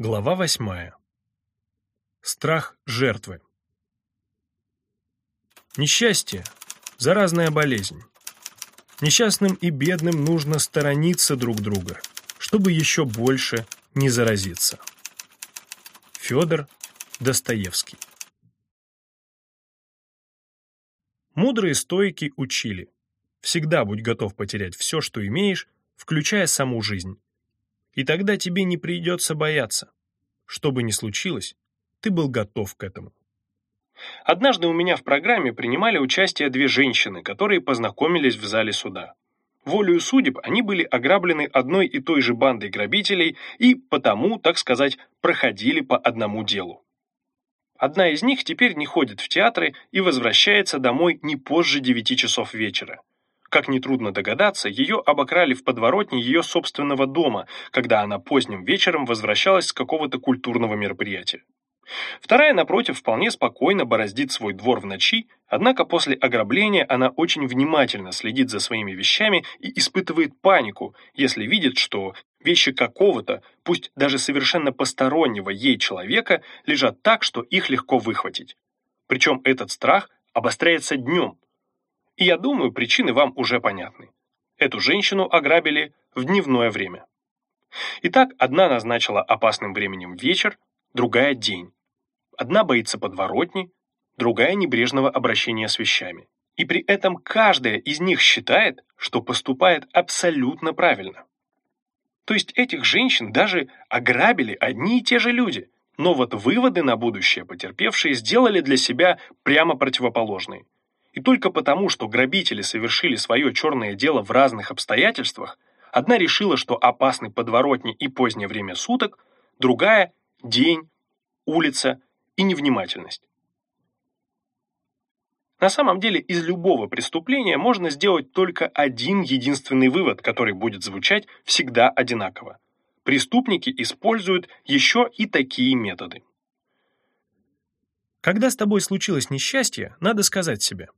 Глава восьмая. Страх жертвы. Несчастье – заразная болезнь. Несчастным и бедным нужно сторониться друг друга, чтобы еще больше не заразиться. Федор Достоевский. Мудрые стойки учили. Всегда будь готов потерять все, что имеешь, включая саму жизнь и тогда тебе не придется бояться. Что бы ни случилось, ты был готов к этому. Однажды у меня в программе принимали участие две женщины, которые познакомились в зале суда. Волею судеб они были ограблены одной и той же бандой грабителей и потому, так сказать, проходили по одному делу. Одна из них теперь не ходит в театры и возвращается домой не позже 9 часов вечера. Как нетрудно догадаться, ее обокрали в подворотне ее собственного дома, когда она поздним вечером возвращалась с какого-то культурного мероприятия. Вторая, напротив, вполне спокойно бороздит свой двор в ночи, однако после ограбления она очень внимательно следит за своими вещами и испытывает панику, если видит, что вещи какого-то, пусть даже совершенно постороннего ей человека, лежат так, что их легко выхватить. Причем этот страх обостряется днем, и я думаю, причины вам уже понятны. Эту женщину ограбили в дневное время. Итак, одна назначила опасным временем вечер, другая – день. Одна боится подворотни, другая – небрежного обращения с вещами. И при этом каждая из них считает, что поступает абсолютно правильно. То есть этих женщин даже ограбили одни и те же люди, но вот выводы на будущее потерпевшие сделали для себя прямо противоположные – и только потому, что грабители совершили свое черное дело в разных обстоятельствах, одна решила, что опасны подворотни и позднее время суток, другая – день, улица и невнимательность. На самом деле из любого преступления можно сделать только один единственный вывод, который будет звучать всегда одинаково. Преступники используют еще и такие методы. Когда с тобой случилось несчастье, надо сказать себе –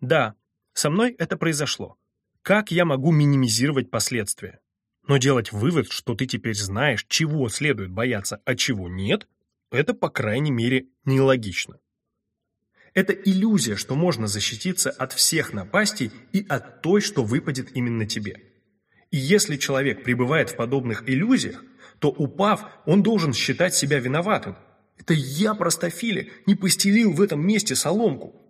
да, со мной это произошло. Как я могу минимизировать последствия? Но делать вывод, что ты теперь знаешь, чего следует бояться, а чего нет, это, по крайней мере, нелогично. Это иллюзия, что можно защититься от всех напастей и от той, что выпадет именно тебе. И если человек пребывает в подобных иллюзиях, то, упав, он должен считать себя виноватым. Это я, простофиля, не постелил в этом месте соломку.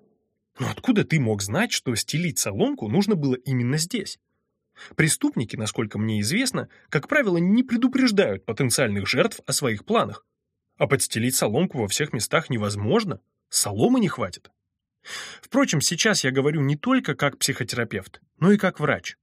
Но откуда ты мог знать, что стелить соломку нужно было именно здесь? Преступники, насколько мне известно, как правило, не предупреждают потенциальных жертв о своих планах. А подстелить соломку во всех местах невозможно, соломы не хватит. Впрочем, сейчас я говорю не только как психотерапевт, но и как врач.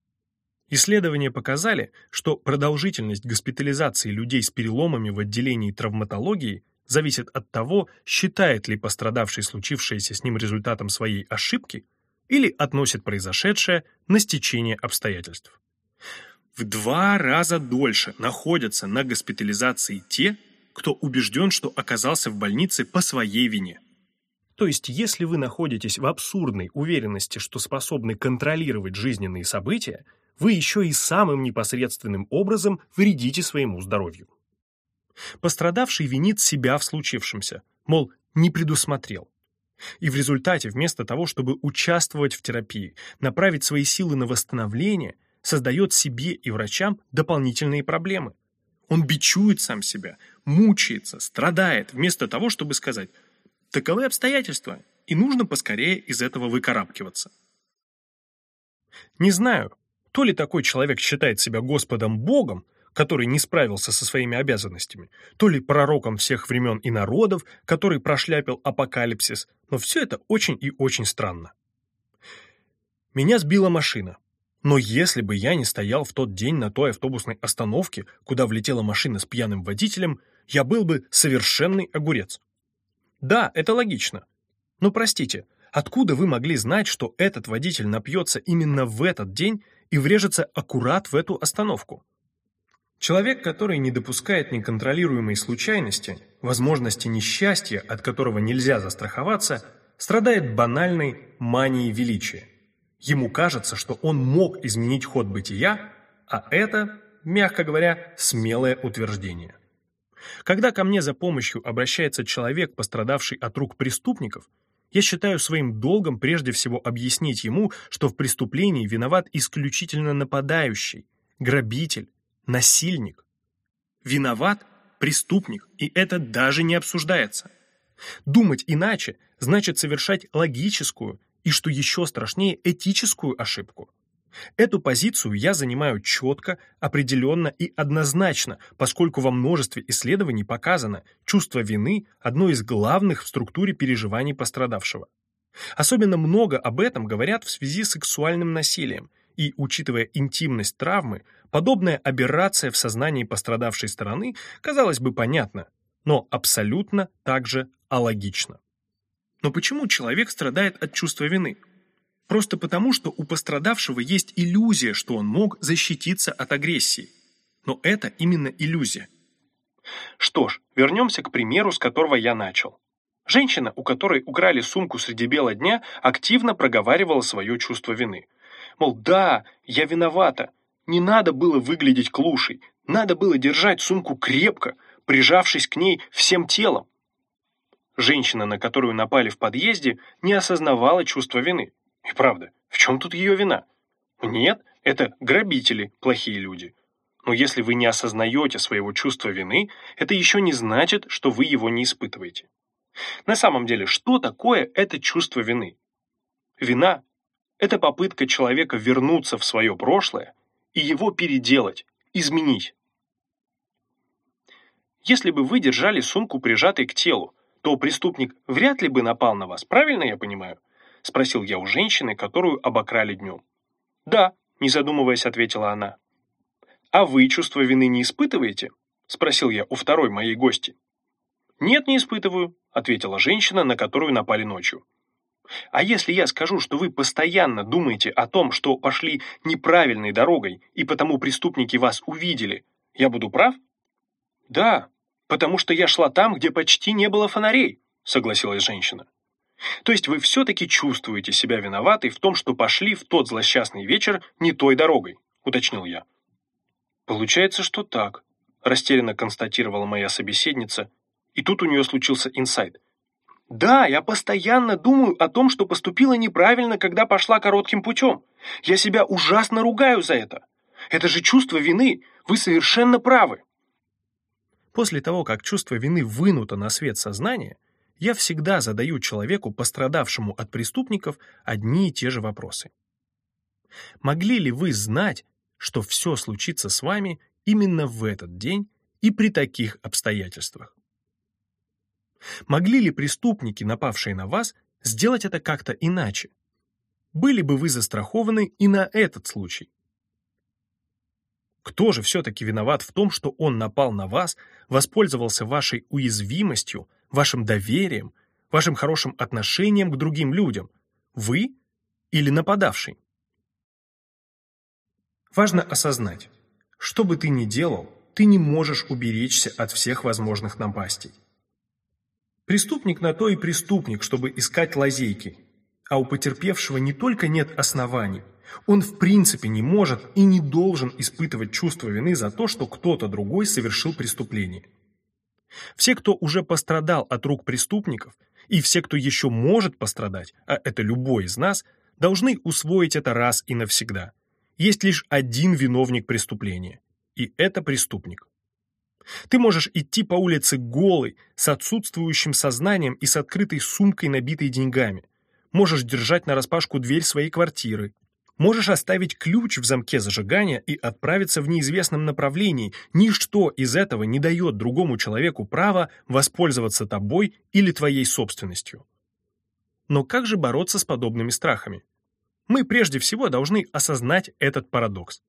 Исследования показали, что продолжительность госпитализации людей с переломами в отделении травматологии зависит от того, считает ли пострадавший случившееся с ним результатом своей ошибки или относит произошедшее на стечение обстоятельств. В два раза дольше находятся на госпитализации те, кто убежден, что оказался в больнице по своей вине. То есть, если вы находитесь в абсурдной уверенности, что способны контролировать жизненные события, вы еще и самым непосредственным образом вредите своему здоровью. Пострадавший винит себя в случившемся, мол, не предусмотрел. И в результате, вместо того, чтобы участвовать в терапии, направить свои силы на восстановление, создает себе и врачам дополнительные проблемы. Он бичует сам себя, мучается, страдает, вместо того, чтобы сказать «таковы обстоятельства, и нужно поскорее из этого выкарабкиваться». Не знаю, то ли такой человек считает себя Господом Богом, который не справился со своими обязанностями, то ли пророком всех времен и народов, который прошляпил апокалипсис, но все это очень и очень странно. Меня сбила машина. Но если бы я не стоял в тот день на той автобусной остановке, куда влетела машина с пьяным водителем, я был бы совершенный огурец. Да, это логично. Но простите, откуда вы могли знать, что этот водитель напьется именно в этот день и врежется аккурат в эту остановку? Человек, который не допускает неконтролируемой случайности, возможности несчастья, от которого нельзя застраховаться, страдает банальной манией величия. Ему кажется, что он мог изменить ход бытия, а это, мягко говоря, смелое утверждение. Когда ко мне за помощью обращается человек, пострадавший от рук преступников, я считаю своим долгом прежде всего объяснить ему, что в преступлении виноват исключительно нападающий, грабитель, насильник. Виноват преступник, и это даже не обсуждается. Думать иначе значит совершать логическую и, что еще страшнее, этическую ошибку. Эту позицию я занимаю четко, определенно и однозначно, поскольку во множестве исследований показано, чувство вины – одно из главных в структуре переживаний пострадавшего. Особенно много об этом говорят в связи с сексуальным насилием, и, учитывая интимность травмы, подобная аберрация в сознании пострадавшей стороны, казалось бы, понятна, но абсолютно также алогична. Но почему человек страдает от чувства вины? Просто потому, что у пострадавшего есть иллюзия, что он мог защититься от агрессии. Но это именно иллюзия. Что ж, вернемся к примеру, с которого я начал. Женщина, у которой украли сумку среди бела дня, активно проговаривала свое чувство вины. Мол, да, я виновата. Не надо было выглядеть клушей. Надо было держать сумку крепко, прижавшись к ней всем телом. Женщина, на которую напали в подъезде, не осознавала чувство вины. И правда, в чем тут ее вина? Нет, это грабители, плохие люди. Но если вы не осознаете своего чувства вины, это еще не значит, что вы его не испытываете. На самом деле, что такое это чувство вины? Вина – это попытка человека вернуться в свое прошлое и его переделать, изменить. Если бы вы держали сумку прижатой к телу, то преступник вряд ли бы напал на вас, правильно я понимаю? — спросил я у женщины, которую обокрали днем. «Да», — не задумываясь, ответила она. «А вы чувство вины не испытываете?» — спросил я у второй моей гости. «Нет, не испытываю», — ответила женщина, на которую напали ночью. «А если я скажу, что вы постоянно думаете о том, что пошли неправильной дорогой, и потому преступники вас увидели, я буду прав?» «Да, потому что я шла там, где почти не было фонарей», — согласилась женщина. То есть вы все-таки чувствуете себя виноватой в том, что пошли в тот злосчастный вечер не той дорогой, уточнил я. Получается, что так, растерянно констатировала моя собеседница, и тут у нее случился инсайт. Да, я постоянно думаю о том, что поступила неправильно, когда пошла коротким путем. Я себя ужасно ругаю за это. Это же чувство вины. Вы совершенно правы. После того, как чувство вины вынуто на свет сознания, я всегда задаю человеку, пострадавшему от преступников, одни и те же вопросы. Могли ли вы знать, что все случится с вами именно в этот день и при таких обстоятельствах? Могли ли преступники, напавшие на вас, сделать это как-то иначе? Были бы вы застрахованы и на этот случай? Кто же все-таки виноват в том, что он напал на вас, воспользовался вашей уязвимостью, вашим доверием, вашим хорошим отношением к другим людям? Вы или нападавший? Важно осознать, что бы ты ни делал, ты не можешь уберечься от всех возможных напастей. Преступник на то и преступник, чтобы искать лазейки, а у потерпевшего не только нет оснований, он в принципе не может и не должен испытывать чувство вины за то, что кто-то другой совершил преступление. Все, кто уже пострадал от рук преступников, и все, кто еще может пострадать, а это любой из нас, должны усвоить это раз и навсегда. Есть лишь один виновник преступления, и это преступник. Ты можешь идти по улице голый, с отсутствующим сознанием и с открытой сумкой, набитой деньгами. Можешь держать нараспашку дверь своей квартиры, Можешь оставить ключ в замке зажигания и отправиться в неизвестном направлении. Ничто из этого не дает другому человеку права воспользоваться тобой или твоей собственностью. Но как же бороться с подобными страхами? Мы прежде всего должны осознать этот парадокс.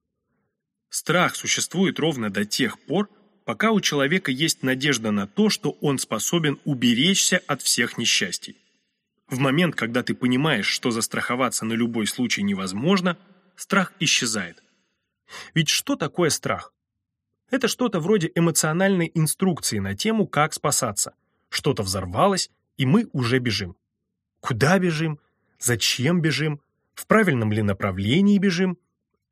Страх существует ровно до тех пор, пока у человека есть надежда на то, что он способен уберечься от всех несчастий. В момент, когда ты понимаешь, что застраховаться на любой случай невозможно, страх исчезает. Ведь что такое страх? Это что-то вроде эмоциональной инструкции на тему, как спасаться. Что-то взорвалось, и мы уже бежим. Куда бежим? Зачем бежим? В правильном ли направлении бежим?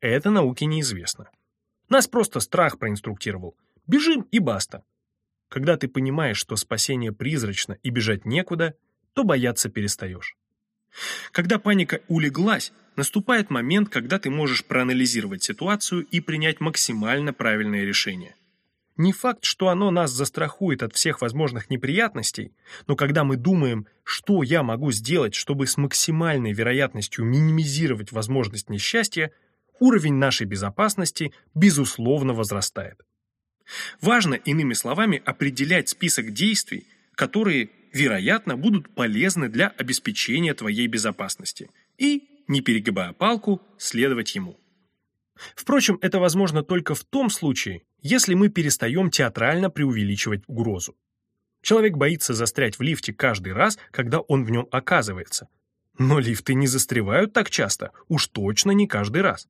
Это науке неизвестно. Нас просто страх проинструктировал. Бежим и баста. Когда ты понимаешь, что спасение призрачно и бежать некуда, то бояться перестаешь. Когда паника улеглась, наступает момент, когда ты можешь проанализировать ситуацию и принять максимально правильное решение. Не факт, что оно нас застрахует от всех возможных неприятностей, но когда мы думаем, что я могу сделать, чтобы с максимальной вероятностью минимизировать возможность несчастья, уровень нашей безопасности, безусловно, возрастает. Важно, иными словами, определять список действий, которые, вероятно, будут полезны для обеспечения твоей безопасности, и, не перегибая палку, следовать ему. Впрочем, это возможно только в том случае, если мы перестаем театрально преувеличивать угрозу. Человек боится застрять в лифте каждый раз, когда он в нем оказывается. Но лифты не застревают так часто, уж точно не каждый раз.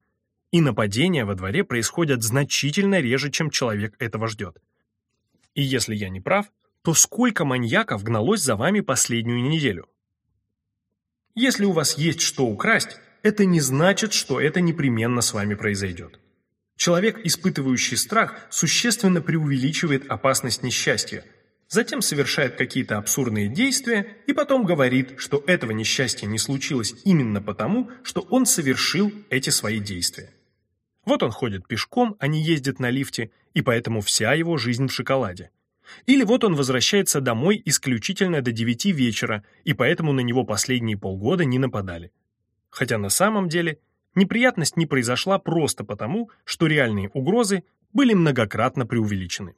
И нападения во дворе происходят значительно реже, чем человек этого ждет. И если я не прав, то сколько маньяков гналось за вами последнюю неделю? Если у вас есть что украсть, это не значит, что это непременно с вами произойдет. Человек, испытывающий страх, существенно преувеличивает опасность несчастья, затем совершает какие-то абсурдные действия и потом говорит, что этого несчастья не случилось именно потому, что он совершил эти свои действия. Вот он ходит пешком, а не ездит на лифте, и поэтому вся его жизнь в шоколаде. Или вот он возвращается домой исключительно до 9 вечера, и поэтому на него последние полгода не нападали. Хотя на самом деле неприятность не произошла просто потому, что реальные угрозы были многократно преувеличены.